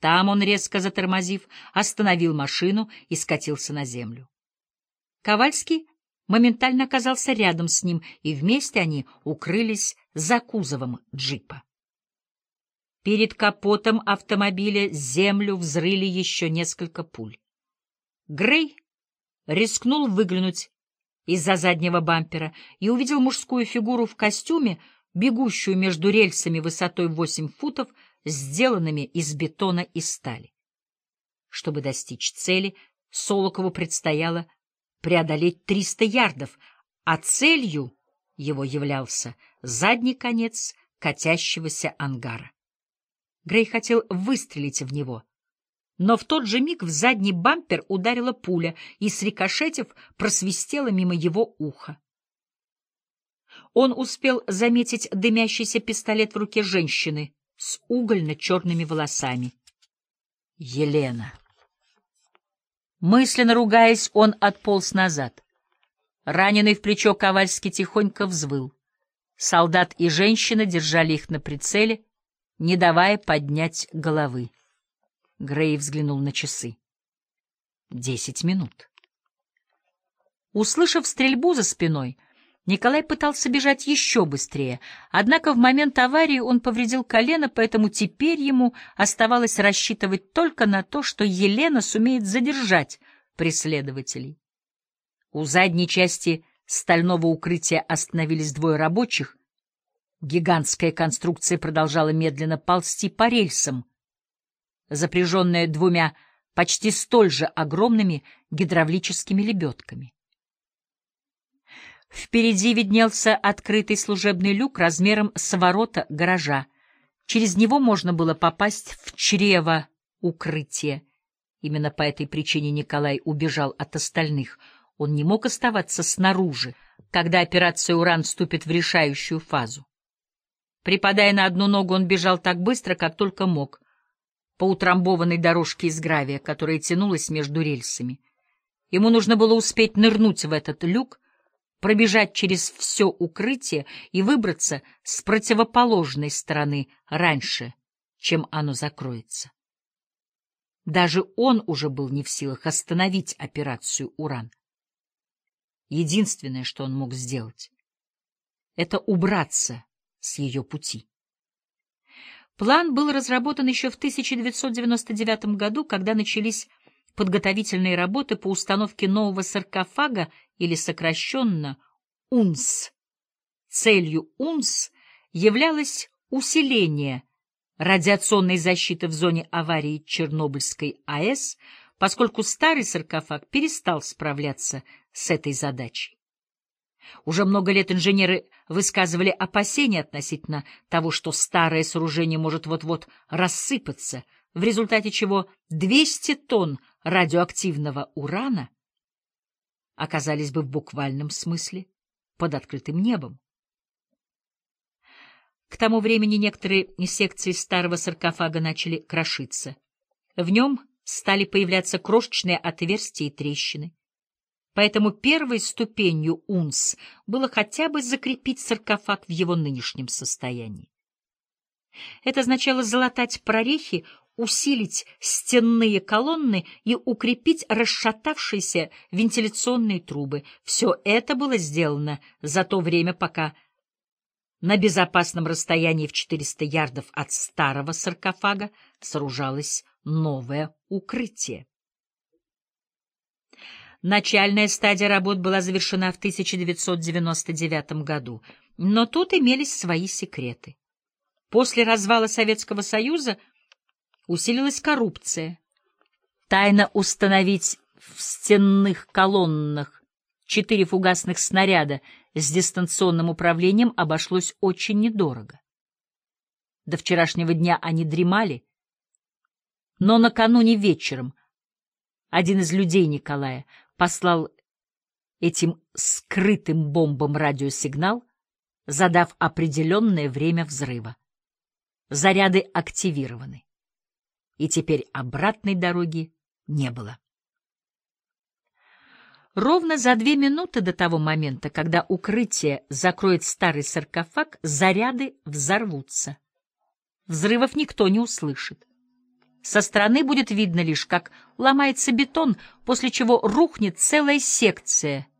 Там он, резко затормозив, остановил машину и скатился на землю. Ковальский моментально оказался рядом с ним, и вместе они укрылись за кузовом джипа. Перед капотом автомобиля землю взрыли еще несколько пуль. Грей рискнул выглянуть из-за заднего бампера и увидел мужскую фигуру в костюме, бегущую между рельсами высотой 8 футов, сделанными из бетона и стали. Чтобы достичь цели, Солокову предстояло преодолеть 300 ярдов, а целью его являлся задний конец катящегося ангара. Грей хотел выстрелить в него, но в тот же миг в задний бампер ударила пуля и, срикошетив, просвистела мимо его уха. Он успел заметить дымящийся пистолет в руке женщины с угольно-черными волосами. Елена. Мысленно ругаясь, он отполз назад. Раненый в плечо Ковальский тихонько взвыл. Солдат и женщина держали их на прицеле, не давая поднять головы. Грей взглянул на часы. Десять минут. Услышав стрельбу за спиной, Николай пытался бежать еще быстрее, однако в момент аварии он повредил колено, поэтому теперь ему оставалось рассчитывать только на то, что Елена сумеет задержать преследователей. У задней части стального укрытия остановились двое рабочих. Гигантская конструкция продолжала медленно ползти по рельсам, запряженная двумя почти столь же огромными гидравлическими лебедками. Впереди виднелся открытый служебный люк размером с ворота гаража. Через него можно было попасть в чрево укрытия. Именно по этой причине Николай убежал от остальных. Он не мог оставаться снаружи, когда операция «Уран» вступит в решающую фазу. Припадая на одну ногу, он бежал так быстро, как только мог, по утрамбованной дорожке из гравия, которая тянулась между рельсами. Ему нужно было успеть нырнуть в этот люк, пробежать через все укрытие и выбраться с противоположной стороны раньше, чем оно закроется. Даже он уже был не в силах остановить операцию «Уран». Единственное, что он мог сделать, — это убраться с ее пути. План был разработан еще в 1999 году, когда начались подготовительные работы по установке нового саркофага или сокращенно УНС. Целью УНС являлось усиление радиационной защиты в зоне аварии Чернобыльской АЭС, поскольку старый саркофаг перестал справляться с этой задачей. Уже много лет инженеры высказывали опасения относительно того, что старое сооружение может вот-вот рассыпаться, в результате чего 200 тонн радиоактивного урана оказались бы в буквальном смысле под открытым небом. К тому времени некоторые секции старого саркофага начали крошиться. В нем стали появляться крошечные отверстия и трещины. Поэтому первой ступенью УНС было хотя бы закрепить саркофаг в его нынешнем состоянии. Это означало залатать прорехи усилить стенные колонны и укрепить расшатавшиеся вентиляционные трубы. Все это было сделано за то время, пока на безопасном расстоянии в 400 ярдов от старого саркофага сооружалось новое укрытие. Начальная стадия работ была завершена в 1999 году, но тут имелись свои секреты. После развала Советского Союза усилилась коррупция. Тайно установить в стенных колоннах четыре фугасных снаряда с дистанционным управлением обошлось очень недорого. До вчерашнего дня они дремали, но накануне вечером один из людей Николая послал этим скрытым бомбам радиосигнал, задав определенное время взрыва. Заряды активированы и теперь обратной дороги не было. Ровно за две минуты до того момента, когда укрытие закроет старый саркофаг, заряды взорвутся. Взрывов никто не услышит. Со стороны будет видно лишь, как ломается бетон, после чего рухнет целая секция —